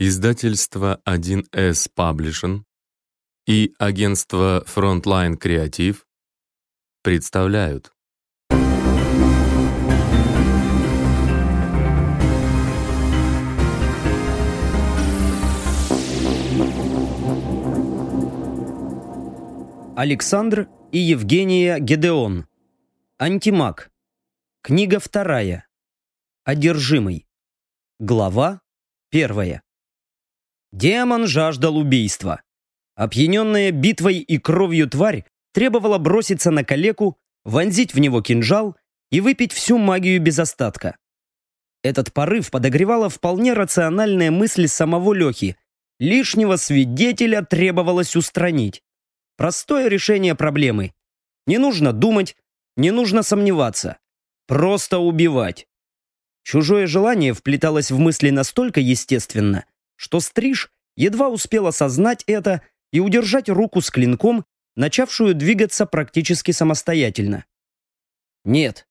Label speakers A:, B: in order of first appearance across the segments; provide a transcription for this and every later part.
A: Издательство 1С Publishing и агентство Frontline Creative представляют
B: Александр и Евгения Гедеон. Антимаг. Книга вторая. Одержимый. Глава первая. Демон жаждал убийства. Опьяненная битвой и кровью тварь требовала броситься на калеку, вонзить в него кинжал и выпить всю магию без остатка. Этот порыв подогревала вполне рациональная мысль самого Лехи. Лишнего свидетеля требовалось устранить. Простое решение проблемы. Не нужно думать, не нужно сомневаться. Просто убивать. Чужое желание вплеталось в мысли настолько естественно, что Стриж едва успел осознать это и удержать руку с клинком, начавшую двигаться практически самостоятельно. Нет,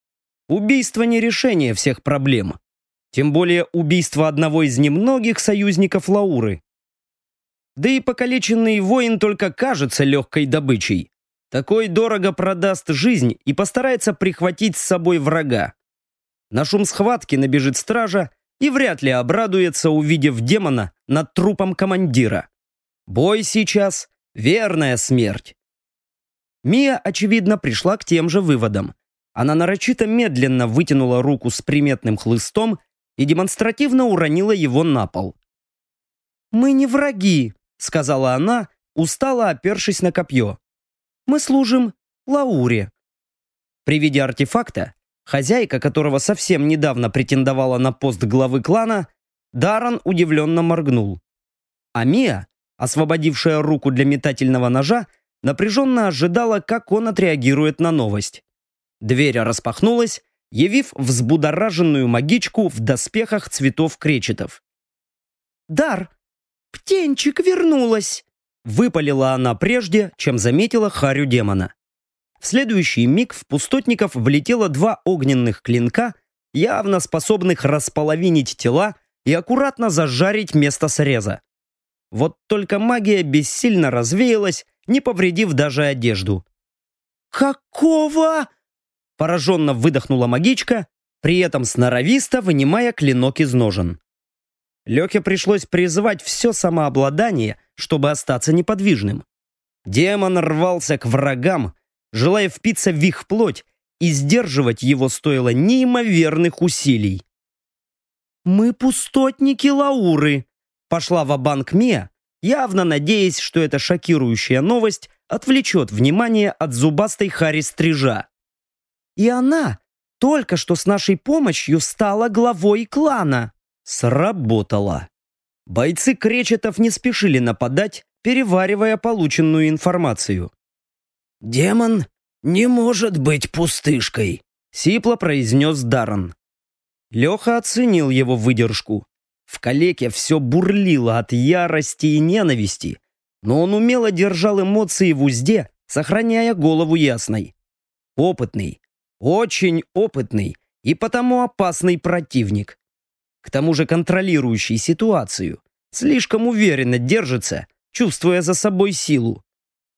B: убийство не решение всех проблем. Тем более убийство одного из немногих союзников Лауры. Да и покалеченный воин только кажется легкой добычей. Такой дорого продаст жизнь и постарается прихватить с собой врага. На шум схватки набежит стража и вряд ли обрадуется, увидев демона над трупом командира. Бой сейчас — верная смерть. Мия, очевидно, пришла к тем же выводам. Она нарочито медленно вытянула руку с приметным хлыстом и демонстративно уронила его на пол. «Мы не враги», — сказала она, устало опершись на копье. «Мы служим Лауре». При виде артефакта, хозяйка которого совсем недавно претендовала на пост главы клана, Даран удивленно моргнул. А Мия, освободившая руку для метательного ножа, напряженно ожидала, как он отреагирует на новость. Дверь распахнулась, явив взбудораженную магичку в доспехах цветов кречетов. «Дар, «Птенчик вернулась!» Выпалила она прежде, чем заметила харю демона. В следующий миг в пустотников влетело два огненных клинка, явно способных располовинить тела и аккуратно зажарить место среза. Вот только магия бессильно развеялась, не повредив даже одежду. «Какого?» Пораженно выдохнула магичка, при этом сноровисто вынимая клинок из ножен. Лехе пришлось призвать все самообладание, чтобы остаться неподвижным. Демон рвался к врагам, желая впиться в их плоть, и сдерживать его стоило неимоверных усилий. «Мы пустотники Лауры», — пошла в банк Мия, явно надеясь, что эта шокирующая новость отвлечет внимание от зубастой Хари Стрижа. «И она только что с нашей помощью стала главой клана». Сработало. Бойцы кречетов не спешили нападать, переваривая полученную информацию.
C: «Демон не может быть пустышкой», — сипло произнес Даррен.
B: Леха оценил его выдержку. В калеке все бурлило от ярости и ненависти, но он умело держал эмоции в узде, сохраняя голову ясной. Опытный, очень опытный и потому опасный противник к тому же контролирующий ситуацию, слишком уверенно держится, чувствуя за собой силу.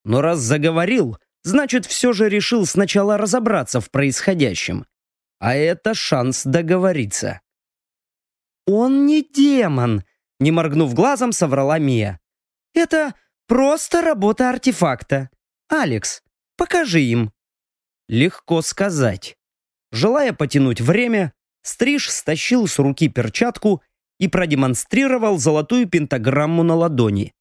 B: Но раз заговорил, значит, все же решил сначала разобраться в происходящем. А это шанс договориться. «Он не демон», — не моргнув глазом, соврала Мия. «Это просто работа артефакта. Алекс, покажи им». Легко сказать. Желая потянуть время, Стриж стащил с руки перчатку и продемонстрировал золотую пентаграмму на ладони.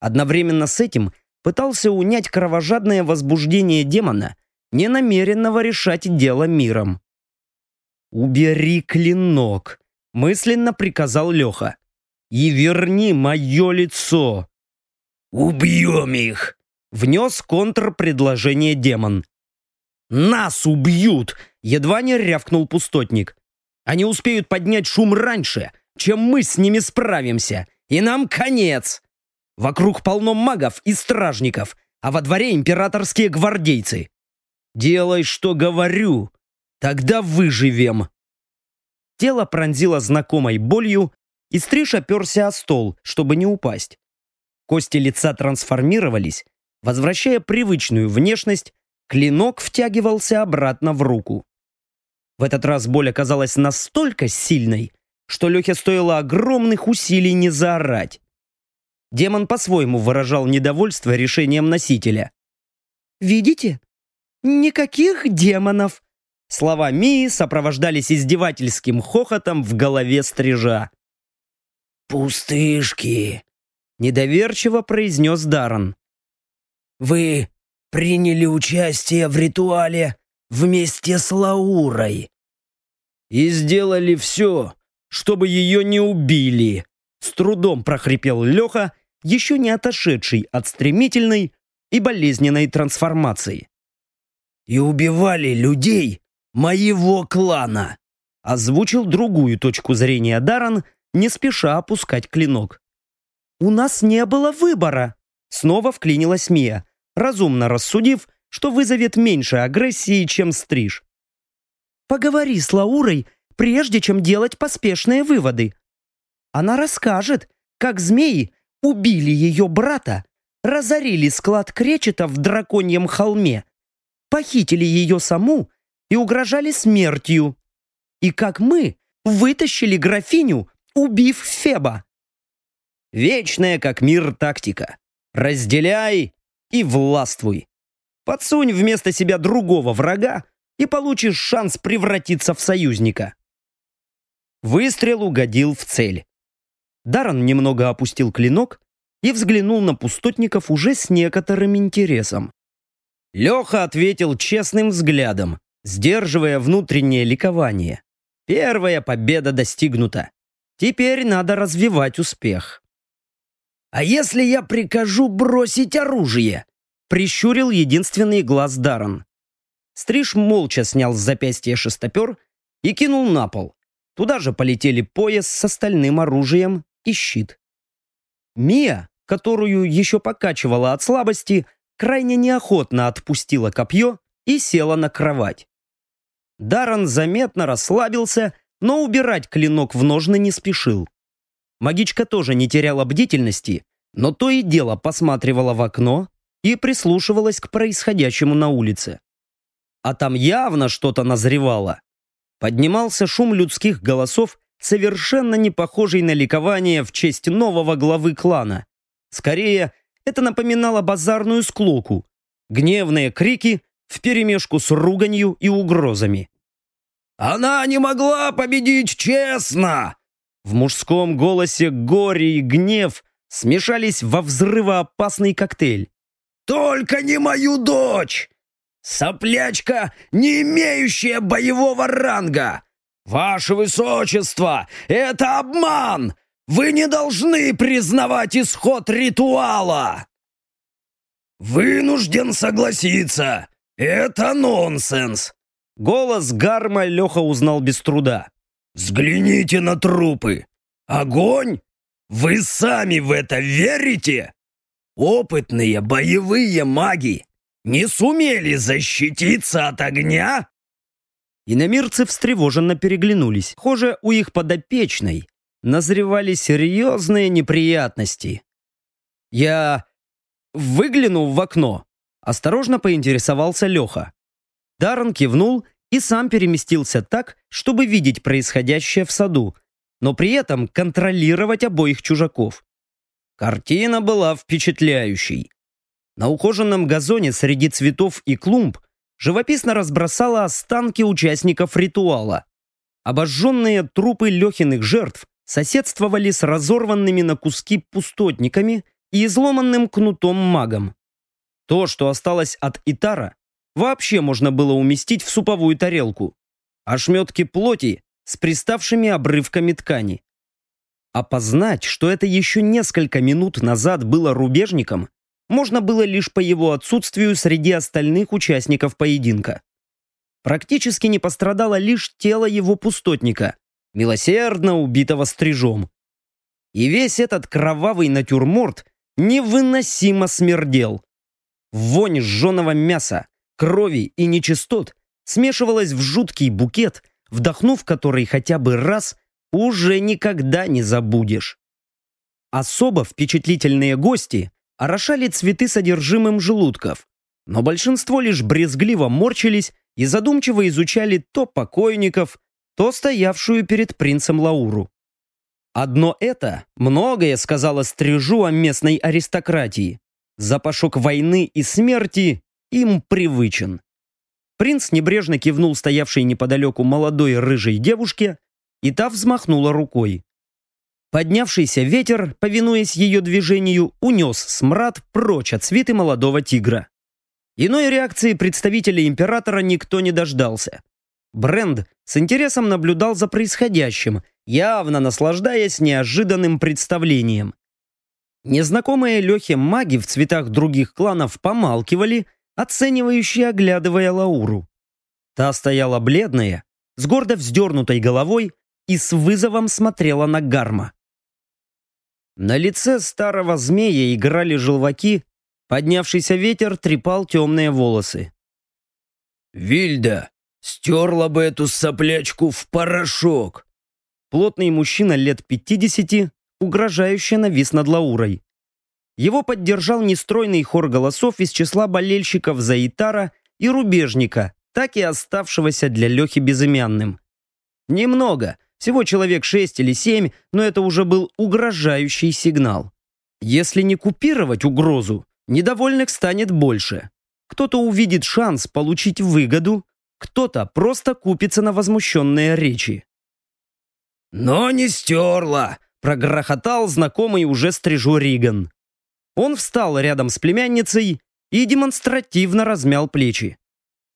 B: Одновременно с этим пытался унять кровожадное возбуждение демона, не намеренного решать дело миром. «Убери клинок», — мысленно приказал Леха. «И верни мое лицо».
C: «Убьем их!»
B: — внес контрпредложение демон. «Нас убьют!» — едва не рявкнул пустотник. Они успеют поднять шум раньше, чем мы с ними справимся, и нам конец. Вокруг полно магов и стражников, а во дворе императорские гвардейцы. Делай, что говорю, тогда выживем. Тело пронзило знакомой болью, и Стриж оперся о стол, чтобы не упасть. Кости лица трансформировались, возвращая привычную внешность, клинок втягивался обратно в руку. В этот раз боль оказалась настолько сильной, что Лехе стоило огромных усилий не заорать. Демон по-своему выражал недовольство решением носителя. «Видите? Никаких демонов!» Слова Мии сопровождались издевательским хохотом в голове стрижа.
C: «Пустышки!»
B: — недоверчиво произнес Даран.
C: «Вы приняли участие в ритуале вместе с Лаурой».
B: «И сделали все, чтобы ее не убили!» С трудом прохрипел Леха, еще не отошедший от стремительной и болезненной трансформации.
C: «И убивали людей моего клана!»
B: Озвучил другую точку зрения Даран, не спеша опускать клинок. «У нас не было выбора!» Снова вклинилась Мия, разумно рассудив, что вызовет меньше агрессии, чем стриж. «Поговори с Лаурой, прежде чем делать поспешные выводы. Она расскажет, как змеи убили ее брата, разорили склад кречета в драконьем холме, похитили ее саму и угрожали смертью. И как мы вытащили графиню, убив Феба. Вечная как мир тактика. Разделяй и властвуй. Подсунь вместо себя другого врага и получишь шанс превратиться в союзника. Выстрел угодил в цель. Даран немного опустил клинок и взглянул на пустотников уже с некоторым интересом. Леха ответил честным взглядом, сдерживая внутреннее ликование. Первая победа достигнута. Теперь надо развивать успех.
C: «А если я прикажу бросить оружие?»
B: Прищурил единственный глаз Даран. Стриж молча снял с запястья шестопер и кинул на пол. Туда же полетели пояс с остальным оружием и щит. Мия, которую еще покачивала от слабости, крайне неохотно отпустила копье и села на кровать. Даран заметно расслабился, но убирать клинок в ножны не спешил. Магичка тоже не теряла бдительности, но то и дело посматривала в окно и прислушивалась к происходящему на улице. А там явно что-то назревало. Поднимался шум людских голосов совершенно не похожий на ликование в честь нового главы клана. Скорее, это напоминало базарную склоку. Гневные крики вперемешку с руганью и угрозами.
C: «Она не могла победить честно!»
B: В мужском голосе горе и гнев смешались во взрывоопасный коктейль.
C: «Только не мою дочь! Соплячка, не имеющая боевого ранга! «Ваше Высочество, это обман! Вы не должны признавать исход ритуала!» «Вынужден согласиться! Это нонсенс!»
B: Голос Гарма Леха узнал без труда.
C: «Взгляните на трупы! Огонь? Вы сами в это верите? Опытные боевые маги не сумели защититься от огня?»
B: Иномирцы встревоженно переглянулись. Похоже, у их подопечной назревали серьезные неприятности. Я выглянул в окно. Осторожно поинтересовался Леха. Даррен кивнул и сам переместился так, чтобы видеть происходящее в саду, но при этом контролировать обоих чужаков. Картина была впечатляющей. На ухоженном газоне среди цветов и клумб живописно разбросала останки участников ритуала. Обожженные трупы Лехиных жертв соседствовали с разорванными на куски пустотниками и изломанным кнутом магом. То, что осталось от Итара, вообще можно было уместить в суповую тарелку. Ошметки плоти с приставшими обрывками ткани. Опознать, что это еще несколько минут назад было рубежником, можно было лишь по его отсутствию среди остальных участников поединка. Практически не пострадало лишь тело его пустотника, милосердно убитого стрижом. И весь этот кровавый натюрморт невыносимо смердел. Вонь сжженного мяса, крови и нечистот смешивалась в жуткий букет, вдохнув который хотя бы раз, уже никогда не забудешь. Особо впечатлительные гости орошали цветы содержимым желудков, но большинство лишь брезгливо морчились и задумчиво изучали то покойников, то стоявшую перед принцем Лауру. Одно это многое сказала стрижу о местной аристократии. Запашок войны и смерти им привычен. Принц небрежно кивнул стоявшей неподалеку молодой рыжей девушке, и та взмахнула рукой. Поднявшийся ветер, повинуясь ее движению, унес смрад прочь от свиты молодого тигра. Иной реакции представителя императора никто не дождался. Бренд с интересом наблюдал за происходящим, явно наслаждаясь неожиданным представлением. Незнакомые Лехе маги в цветах других кланов помалкивали, оценивающие оглядывая Лауру. Та стояла бледная, с гордо вздернутой головой и с вызовом смотрела на Гарма. На лице старого змея играли желваки, поднявшийся ветер трепал темные волосы.
C: «Вильда, стерла бы эту соплячку в порошок!»
B: Плотный мужчина лет пятидесяти, угрожающе навис над Лаурой. Его поддержал нестройный хор голосов из числа болельщиков Заитара и Рубежника, так и оставшегося для Лехи безымянным. Немного, всего человек шесть или семь, но это уже был угрожающий сигнал. Если не купировать угрозу, недовольных станет больше. Кто-то увидит шанс получить выгоду, кто-то просто купится на возмущенные речи.
C: «Но не стерла!»
B: — прогрохотал знакомый уже стрижу Риган. Он встал рядом с племянницей и демонстративно размял плечи.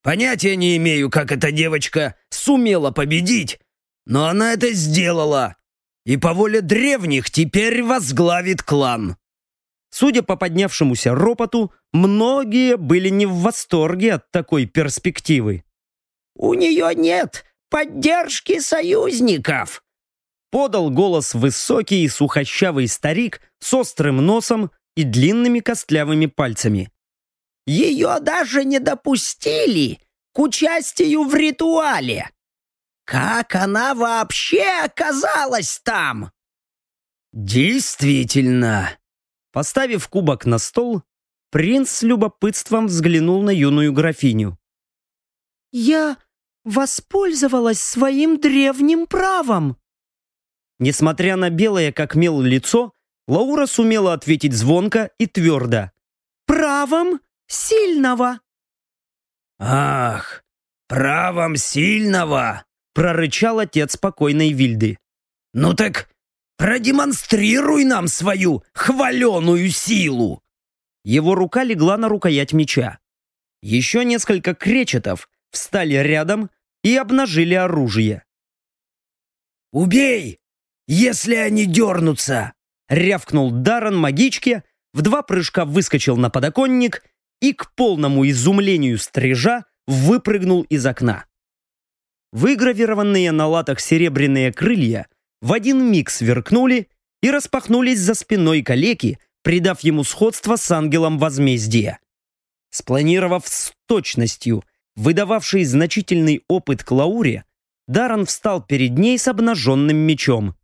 C: «Понятия не имею, как эта девочка сумела победить, но она это сделала. И по воле древних теперь возглавит клан.
B: Судя по поднявшемуся ропоту, многие были не в восторге от такой перспективы.
D: «У нее нет поддержки союзников!»
B: Подал голос высокий и сухощавый старик с острым носом и длинными костлявыми пальцами.
D: «Ее даже не допустили к участию в ритуале!» Как она вообще оказалась там?
B: Действительно. Поставив кубок на стол, принц с любопытством взглянул на юную графиню.
E: Я воспользовалась своим древним правом.
B: Несмотря на белое как мел лицо, Лаура сумела ответить звонко и твердо.
E: «Правом сильного!»
C: «Ах, правом сильного!»
B: Прорычал отец спокойной Вильды.
C: «Ну так продемонстрируй нам свою хваленую силу!»
B: Его рука легла на рукоять меча. Еще несколько кречетов встали рядом и обнажили оружие.
C: «Убей, если они дернутся!»
B: рявкнул Даррен магичке, в два прыжка выскочил на подоконник и к полному изумлению стрижа выпрыгнул из окна. Выгравированные на латах серебряные крылья в один миг сверкнули и распахнулись за спиной калеки, придав ему сходство с ангелом возмездия. Спланировав с точностью, выдававший значительный опыт Клауре, Даран встал перед ней с обнаженным мечом.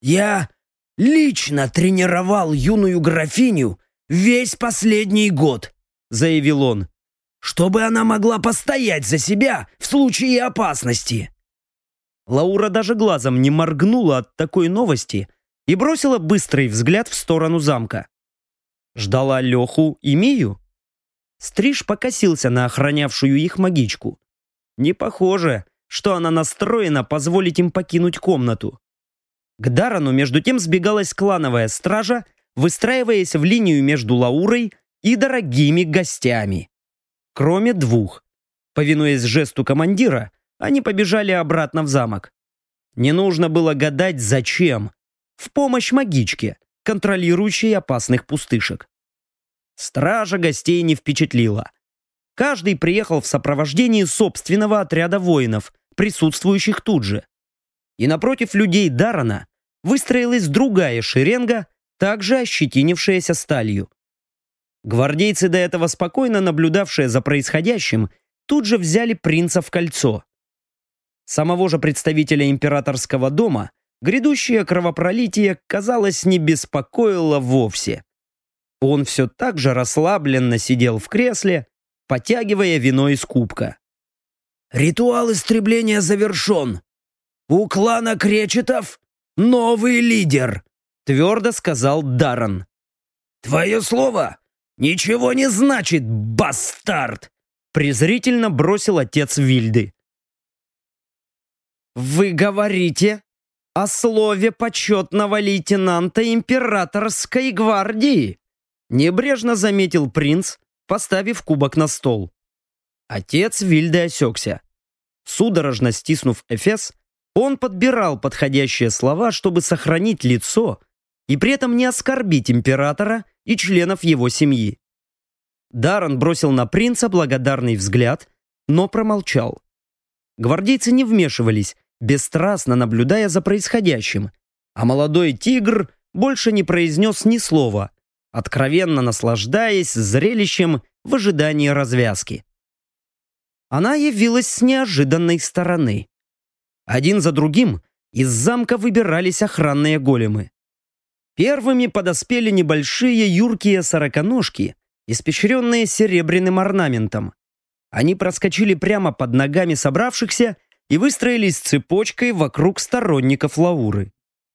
C: «Я лично тренировал юную графиню весь последний год», заявил он чтобы она могла постоять за себя в случае опасности.
B: Лаура даже глазом не моргнула от такой новости и бросила быстрый взгляд в сторону замка. Ждала Леху и Мию? Стриж покосился на охранявшую их магичку. Не похоже, что она настроена позволить им покинуть комнату. К Дарану между тем сбегалась клановая стража, выстраиваясь в линию между Лаурой и дорогими гостями кроме двух. Повинуясь жесту командира, они побежали обратно в замок. Не нужно было гадать, зачем. В помощь магичке, контролирующей опасных пустышек. Стража гостей не впечатлила. Каждый приехал в сопровождении собственного отряда воинов, присутствующих тут же. И напротив людей Дарана выстроилась другая шеренга, также ощетинившаяся сталью. Гвардейцы, до этого спокойно наблюдавшие за происходящим, тут же взяли принца в кольцо. Самого же представителя императорского дома грядущее кровопролитие, казалось, не беспокоило вовсе. Он все так же расслабленно сидел в кресле, потягивая вино из кубка.
C: «Ритуал истребления завершен. У клана Кречетов новый лидер», — твердо сказал Даррен. «Твое слово ничего не значит, бастард!»
B: презрительно бросил отец Вильды. «Вы говорите о слове почетного лейтенанта императорской гвардии», небрежно заметил принц, поставив кубок на стол. Отец Вильды осекся. Судорожно стиснув Эфес, он подбирал подходящие слова, чтобы сохранить лицо и при этом не оскорбить императора и членов его семьи. Даррен бросил на принца благодарный взгляд, но промолчал. Гвардейцы не вмешивались, бесстрастно наблюдая за происходящим, а молодой тигр больше не произнес ни слова, откровенно наслаждаясь зрелищем в ожидании развязки. Она явилась с неожиданной стороны. Один за другим из замка выбирались охранные големы. Первыми подоспели небольшие юркие сороконожки, испещренные серебряным орнаментом. Они проскочили прямо под ногами собравшихся и выстроились цепочкой вокруг сторонников Лауры.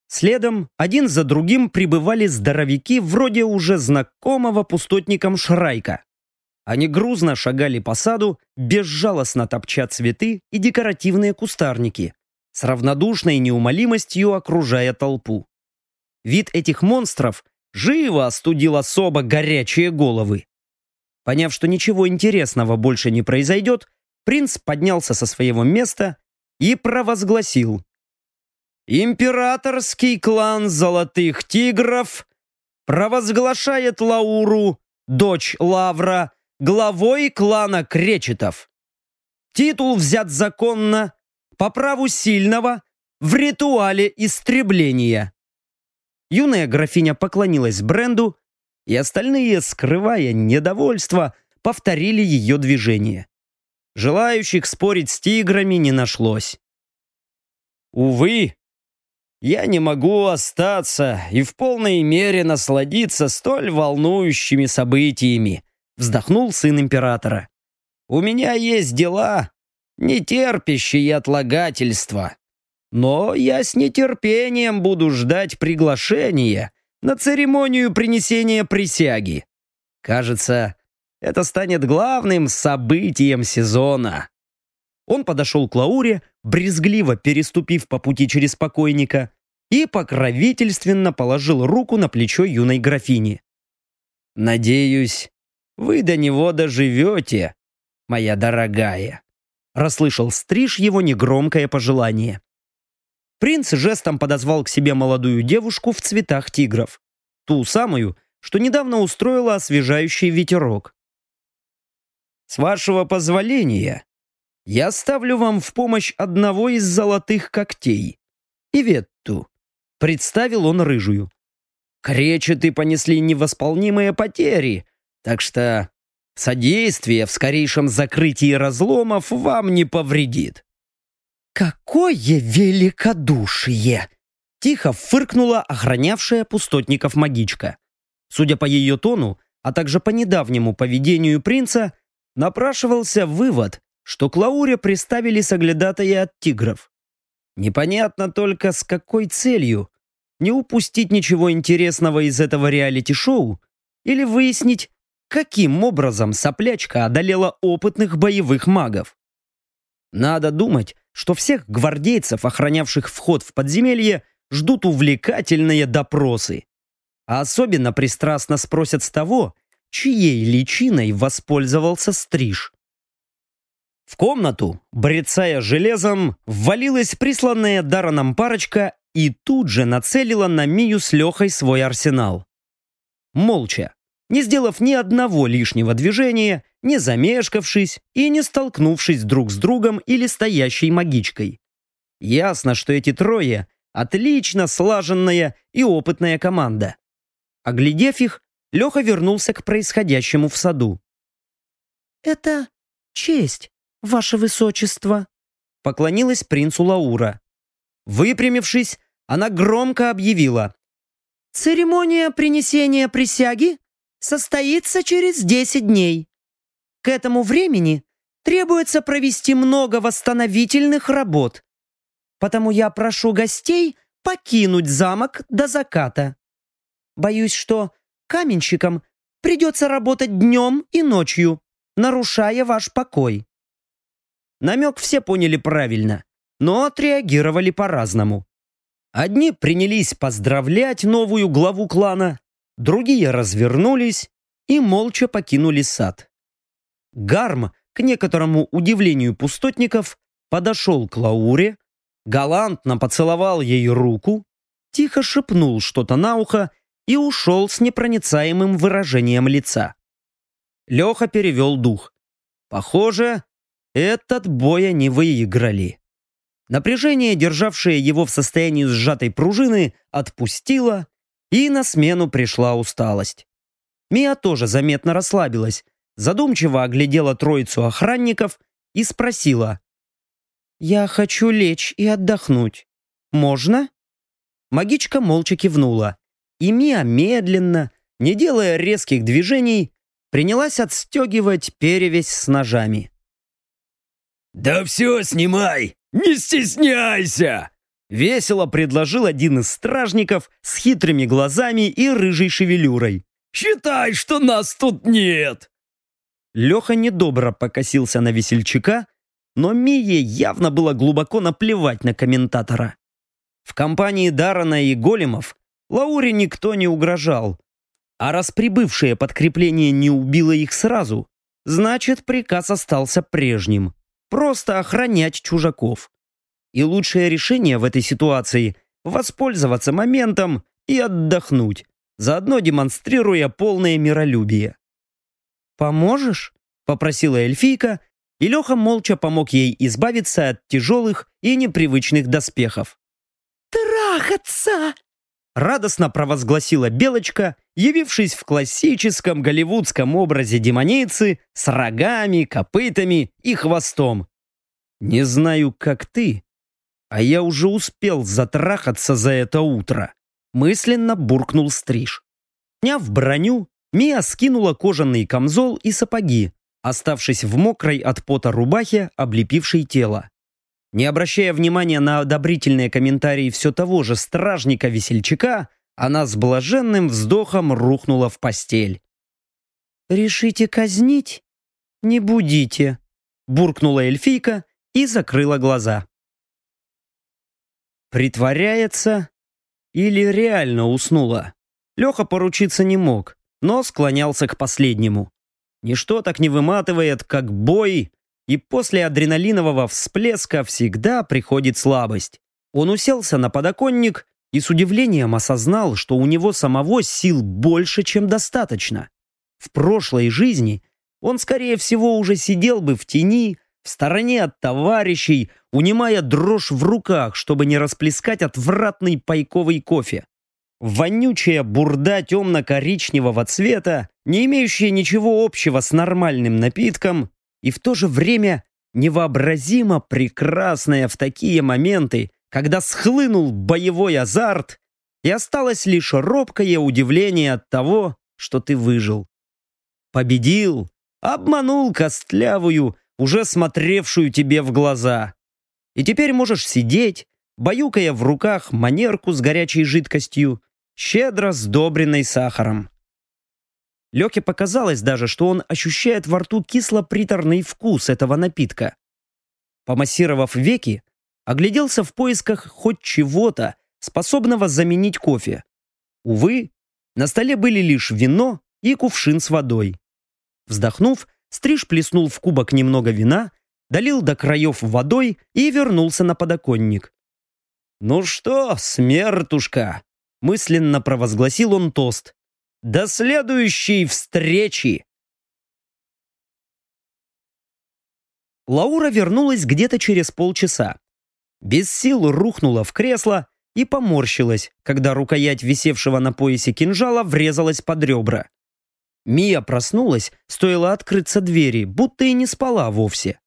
B: Следом, один за другим прибывали здоровяки вроде уже знакомого пустотникам Шрайка. Они грузно шагали по саду, безжалостно топча цветы и декоративные кустарники, с равнодушной неумолимостью окружая толпу. Вид этих монстров живо остудил особо горячие головы. Поняв, что ничего интересного больше не произойдет, принц поднялся со своего места и провозгласил. «Императорский клан Золотых Тигров провозглашает Лауру, дочь Лавра, главой клана Кречетов. Титул взят законно, по праву сильного, в ритуале истребления». Юная графиня поклонилась бренду, и остальные, скрывая недовольство, повторили ее движение. Желающих спорить с тиграми не нашлось. Увы, я не могу остаться и в полной мере насладиться столь волнующими событиями, вздохнул сын императора. У меня есть дела, не терпящие отлагательства. Но я с нетерпением буду ждать приглашения на церемонию принесения присяги. Кажется, это станет главным событием сезона. Он подошел к Лауре, брезгливо переступив по пути через покойника, и покровительственно положил руку на плечо юной графини. «Надеюсь, вы до него доживете, моя дорогая», расслышал Стриж его негромкое пожелание. Принц жестом подозвал к себе молодую девушку в цветах тигров. Ту самую, что недавно устроила освежающий ветерок. «С вашего позволения, я ставлю вам в помощь одного из золотых когтей. Иветту», — представил он рыжую. «Кречеты понесли невосполнимые потери, так что содействие в скорейшем закрытии разломов вам не повредит».
E: «Какое великодушие!»
B: Тихо фыркнула охранявшая пустотников магичка. Судя по ее тону, а также по недавнему поведению принца, напрашивался вывод, что к Лауре приставили соглядатая от тигров. Непонятно только с какой целью. Не упустить ничего интересного из этого реалити-шоу или выяснить, каким образом соплячка одолела опытных боевых магов. Надо думать, что всех гвардейцев, охранявших вход в подземелье, ждут увлекательные допросы. А особенно пристрастно спросят с того, чьей личиной воспользовался стриж. В комнату, брецая железом, ввалилась присланная Дараном парочка и тут же нацелила на Мию с Лехой свой арсенал. Молча, не сделав ни одного лишнего движения, не замешкавшись и не столкнувшись друг с другом или стоящей магичкой. Ясно, что эти трое — отлично слаженная и опытная команда. Оглядев их, Леха вернулся к происходящему в саду.
E: «Это честь, ваше высочество»,
B: поклонилась принцу Лаура. Выпрямившись, она громко объявила. «Церемония принесения присяги состоится через 10 дней. К этому времени требуется провести много восстановительных работ. Потому я прошу гостей покинуть замок до заката. Боюсь, что каменщикам придется работать днем и ночью, нарушая ваш покой. Намек все поняли правильно, но отреагировали по-разному. Одни принялись поздравлять новую главу клана, другие развернулись и молча покинули сад. Гарм, к некоторому удивлению пустотников, подошел к Лауре, галантно поцеловал ей руку, тихо шепнул что-то на ухо и ушел с непроницаемым выражением лица. Леха перевел дух. Похоже, этот бой они выиграли. Напряжение, державшее его в состоянии сжатой пружины, отпустило, и на смену пришла усталость. Мия тоже заметно расслабилась, задумчиво оглядела троицу охранников и спросила. «Я хочу лечь и отдохнуть. Можно?» Магичка молча кивнула, и Мия медленно, не делая резких движений, принялась отстегивать перевязь с ножами.
C: «Да все снимай! Не стесняйся!»
B: Весело предложил один из стражников с хитрыми глазами и рыжей шевелюрой.
C: «Считай, что нас тут нет!»
B: Леха недобро покосился на весельчака, но Мие явно было глубоко наплевать на комментатора. В компании Дарана и Големов Лауре никто не угрожал, а раз прибывшее подкрепление не убило их сразу, значит приказ остался прежним – просто охранять чужаков. И лучшее решение в этой ситуации – воспользоваться моментом и отдохнуть, заодно демонстрируя полное миролюбие. «Поможешь?» – попросила эльфийка, и Леха молча помог ей избавиться от тяжелых и непривычных доспехов.
E: «Трахаться!»
B: – радостно провозгласила Белочка, явившись в классическом голливудском образе демоницы с рогами, копытами и хвостом. «Не знаю, как ты, а я уже успел затрахаться за это утро», мысленно буркнул Стриж. Сняв броню, Мия скинула кожаный камзол и сапоги, оставшись в мокрой от пота рубахе, облепившей тело. Не обращая внимания на одобрительные комментарии все того же стражника-весельчака, она с блаженным вздохом рухнула в постель.
E: «Решите казнить? Не будите», — буркнула эльфийка и закрыла глаза.
B: Притворяется или реально уснула? Леха поручиться не мог, но склонялся к последнему. Ничто так не выматывает, как бой, и после адреналинового всплеска всегда приходит слабость. Он уселся на подоконник и с удивлением осознал, что у него самого сил больше, чем достаточно. В прошлой жизни он, скорее всего, уже сидел бы в тени, в стороне от товарищей, унимая дрожь в руках, чтобы не расплескать отвратный пайковый кофе. Вонючая бурда темно-коричневого цвета, не имеющая ничего общего с нормальным напитком, и в то же время невообразимо прекрасная в такие моменты, когда схлынул боевой азарт, и осталось лишь робкое удивление от того, что ты выжил. Победил, обманул костлявую, уже смотревшую тебе в глаза. И теперь можешь сидеть, баюкая в руках манерку с горячей жидкостью, щедро сдобренной сахаром. Лёке показалось даже, что он ощущает во рту кисло-приторный вкус этого напитка. Помассировав веки, огляделся в поисках хоть чего-то, способного заменить кофе. Увы, на столе были лишь вино и кувшин с водой. Вздохнув, Стриж плеснул в кубок немного вина, долил до краев водой и вернулся на подоконник. «Ну что, смертушка, Мысленно провозгласил он тост. «До следующей встречи!» Лаура вернулась где-то через полчаса. Без сил рухнула в кресло и поморщилась, когда рукоять висевшего на поясе кинжала врезалась под ребра. Мия проснулась, стоило открыться двери, будто и не спала вовсе.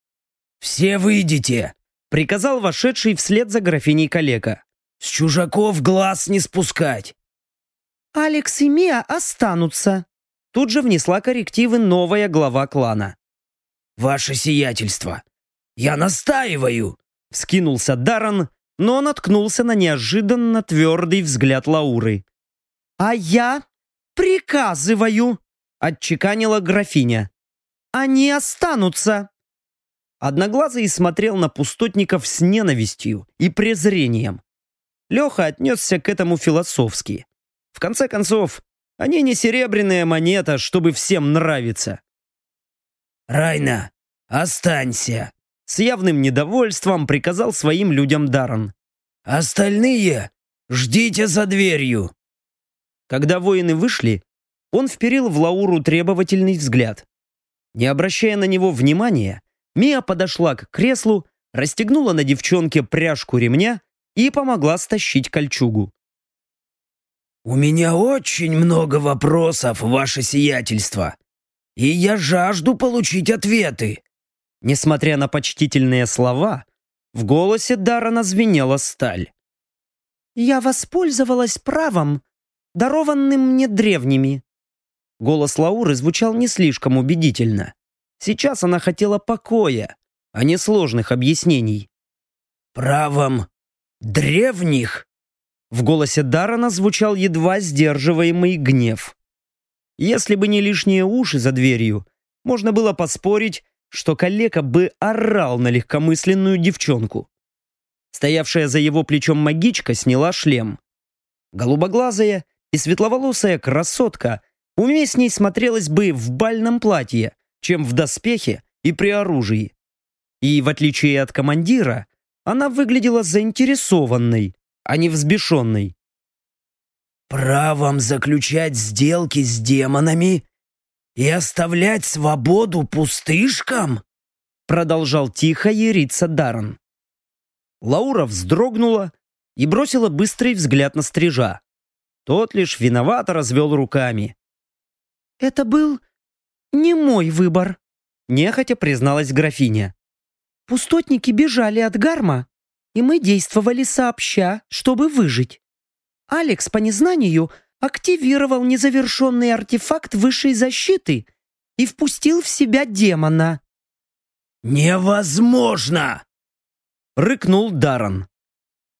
C: «Все выйдите!»
B: приказал вошедший вслед за графиней калека.
C: «С чужаков глаз не спускать!»
E: «Алекс и Мия останутся»,
B: Тут же внесла коррективы новая глава клана.
C: «Ваше сиятельство! Я настаиваю!»
B: Вскинулся Даран, но наткнулся на неожиданно твердый взгляд Лауры.
E: «А я приказываю!»
B: Отчеканила графиня.
E: «Они останутся!»
B: Одноглазый смотрел на пустотников с ненавистью и презрением. Леха отнесся к этому философски. В конце концов, они не серебряная монета, чтобы всем нравиться.
C: «Райна, останься!»
B: С явным недовольством приказал своим людям Даран.
C: «Остальные ждите за дверью!»
B: Когда воины вышли, он вперил в Лауру требовательный взгляд. Не обращая на него внимания, Мия подошла к креслу, расстегнула на девчонке пряжку ремня и помогла стащить кольчугу.
C: «У меня очень много вопросов, ваше сиятельство, и я жажду получить ответы».
B: Несмотря на почтительные слова, в голосе Дарана звенела сталь.
E: «Я воспользовалась правом, дарованным мне древними».
B: Голос Лауры звучал не слишком убедительно. Сейчас она хотела покоя, а не сложных объяснений.
C: «Правом древних?»
B: В голосе Дарана звучал едва сдерживаемый гнев. Если бы не лишние уши за дверью, можно было поспорить, что калека бы орал на легкомысленную девчонку. Стоявшая за его плечом магичка сняла шлем. Голубоглазая и светловолосая красотка уместней смотрелась бы в бальном платье, чем в доспехе и при оружии. И, в отличие от командира, она выглядела заинтересованной, а не взбешенный.
C: «Правом заключать сделки с демонами и оставлять свободу пустышкам?»
B: Продолжал тихо яриться Даррен. Лаура вздрогнула и бросила быстрый взгляд на стрижа. Тот лишь виновато развел руками.
E: «Это был не мой выбор», — нехотя призналась графиня. «Пустотники бежали от Гарма, и мы действовали сообща, чтобы выжить. Алекс по незнанию активировал незавершенный артефакт высшей защиты и впустил в себя демона.
C: «Невозможно!»
B: — рыкнул Даран.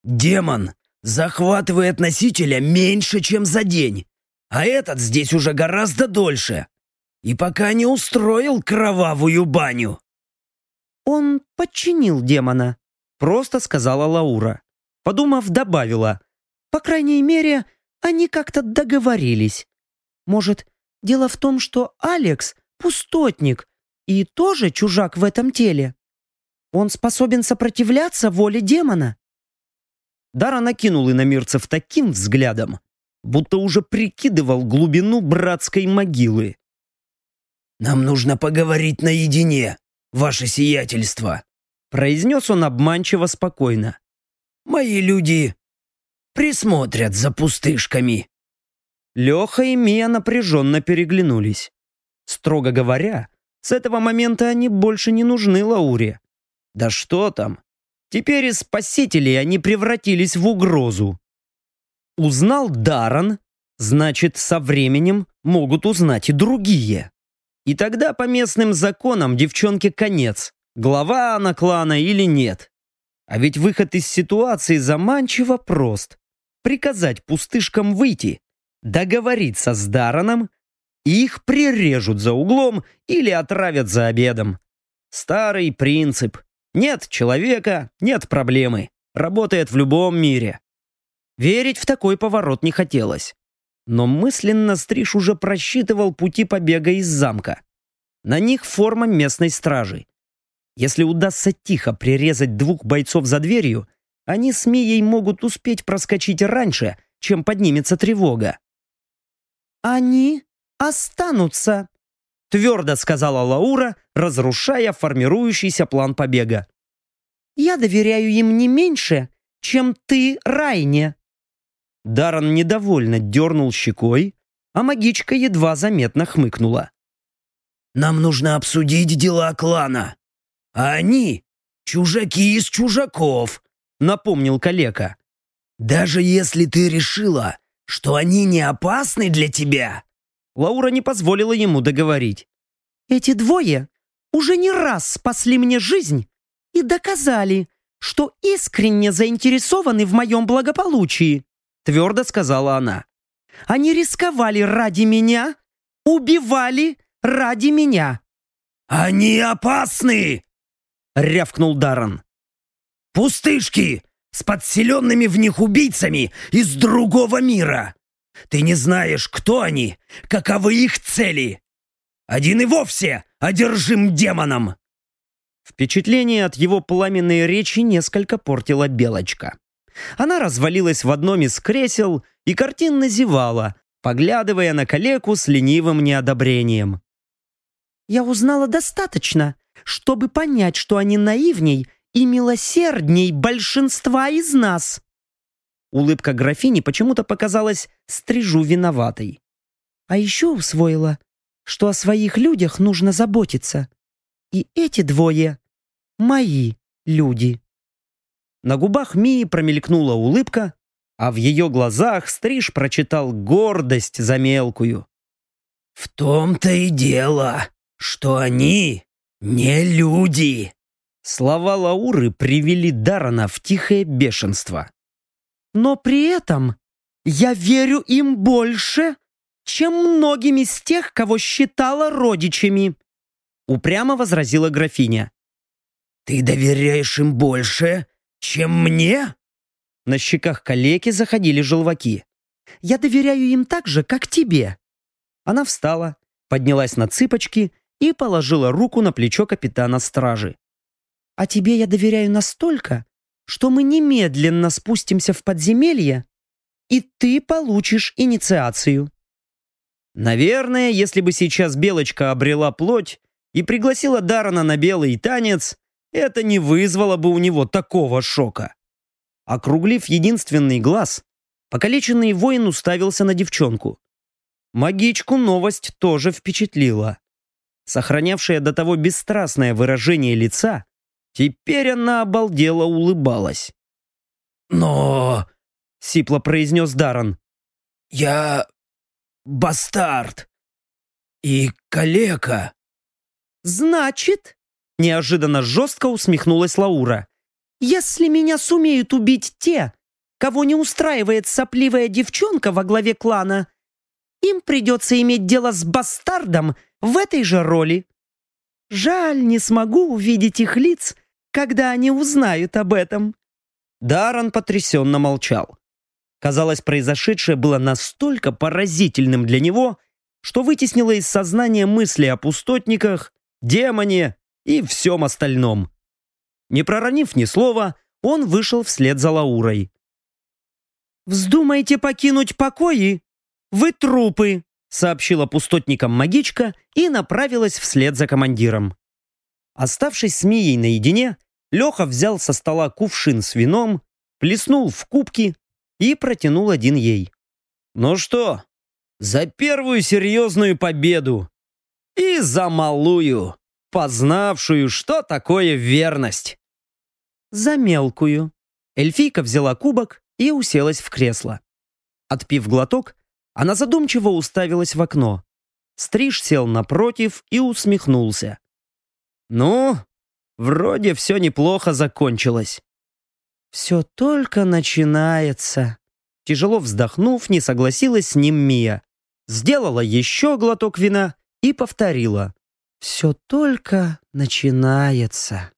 C: «Демон захватывает носителя меньше, чем за день, а этот здесь уже гораздо дольше, и пока не устроил кровавую баню».
E: «Он подчинил демона»,
B: Просто сказала Лаура. Подумав, добавила.
E: По крайней мере, они как-то договорились. Может, дело в том, что Алекс — пустотник и тоже чужак в этом теле? Он способен сопротивляться воле демона?
B: Дара накинул иномирцев таким взглядом, будто уже прикидывал глубину братской могилы.
C: «Нам нужно поговорить наедине, ваше сиятельство»,
B: произнес он обманчиво спокойно.
C: «Мои люди присмотрят за пустышками».
B: Леха и Мия напряженно переглянулись. Строго говоря, с этого момента они больше не нужны Лауре. Да что там? Теперь из спасителей они превратились в угрозу. Узнал Даран, значит, со временем могут узнать и другие. И тогда по местным законам девчонке конец глава она клана или нет. А ведь выход из ситуации заманчиво прост. Приказать пустышкам выйти, договориться с Дараном, и их прирежут за углом или отравят за обедом. Старый принцип. Нет человека, нет проблемы. Работает в любом мире. Верить в такой поворот не хотелось. Но мысленно Стриж уже просчитывал пути побега из замка. На них форма местной стражи. Если удастся тихо прирезать двух бойцов за дверью, они с Мией могут успеть проскочить раньше, чем поднимется тревога.
E: «Они останутся», —
B: твердо сказала Лаура, разрушая формирующийся план побега.
E: «Я доверяю им не меньше, чем ты Райне».
B: Даран недовольно дернул щекой, а магичка едва заметно хмыкнула.
C: «Нам нужно обсудить дела клана», а они чужаки из чужаков», — напомнил калека. «Даже если ты решила, что они не опасны для тебя...»
B: Лаура не позволила ему договорить.
E: «Эти двое уже не раз спасли мне жизнь и доказали, что искренне заинтересованы в моем благополучии», твердо сказала она. «Они рисковали ради меня, убивали ради меня».
C: «Они опасны!» — рявкнул Даррен. «Пустышки с подселенными в них убийцами из другого мира. Ты не знаешь, кто они, каковы их цели. Один и вовсе одержим демоном!»
B: Впечатление от его пламенной речи несколько портила Белочка. Она развалилась в одном из кресел и картинно зевала, поглядывая на калеку с ленивым неодобрением.
E: «Я узнала достаточно, чтобы понять, что они наивней и милосердней большинства из нас».
B: Улыбка графини почему-то показалась стрижу виноватой.
E: «А еще усвоила, что о своих людях нужно заботиться. И эти двое — мои люди.
B: На губах Мии промелькнула улыбка, а в ее глазах Стриж прочитал гордость за мелкую.
C: «В том-то и дело, что они не люди!»
B: Слова Лауры привели Дарана в тихое бешенство.
E: «Но при этом я верю им больше, чем многим из тех, кого считала родичами»,
B: упрямо возразила графиня.
C: «Ты доверяешь им больше, чем мне?»
B: На щеках калеки заходили желваки.
E: «Я доверяю им так же, как тебе».
B: Она встала, поднялась на цыпочки и положила руку на плечо капитана стражи.
E: «А тебе я доверяю настолько, что мы немедленно спустимся в подземелье, и ты получишь инициацию».
B: Наверное, если бы сейчас Белочка обрела плоть и пригласила Дарана на белый танец, это не вызвало бы у него такого шока. Округлив единственный глаз, покалеченный воин уставился на девчонку. Магичку новость тоже впечатлила. Сохранявшая до того бесстрастное выражение лица, теперь она обалдела улыбалась.
C: «Но...»
B: — сипло произнес Даран.
C: «Я... бастард. И калека».
E: «Значит...»
B: — неожиданно жестко усмехнулась Лаура.
E: «Если меня сумеют убить те, кого не устраивает сопливая девчонка во главе клана, им придется иметь дело с бастардом в этой же роли. Жаль, не смогу увидеть их лиц, когда они узнают об этом».
B: Даран потрясенно молчал. Казалось, произошедшее было настолько поразительным для него, что вытеснило из сознания мысли о пустотниках, демоне и всем остальном. Не проронив ни слова, он вышел вслед за Лаурой.
E: «Вздумаете покинуть покои? Вы трупы!»
B: сообщила пустотникам магичка и направилась вслед за командиром. Оставшись с Мией наедине, Леха взял со стола кувшин с вином, плеснул в кубки и протянул один ей. «Ну что, за первую серьезную победу и за малую, познавшую, что такое верность.
E: За мелкую.
B: Эльфийка взяла кубок и уселась в кресло. Отпив глоток, она задумчиво уставилась в окно. Стриж сел напротив и усмехнулся. «Ну, вроде все неплохо закончилось».
E: «Все только начинается».
B: Тяжело вздохнув, не согласилась с ним Мия. Сделала еще глоток вина и повторила.
E: «Все только начинается».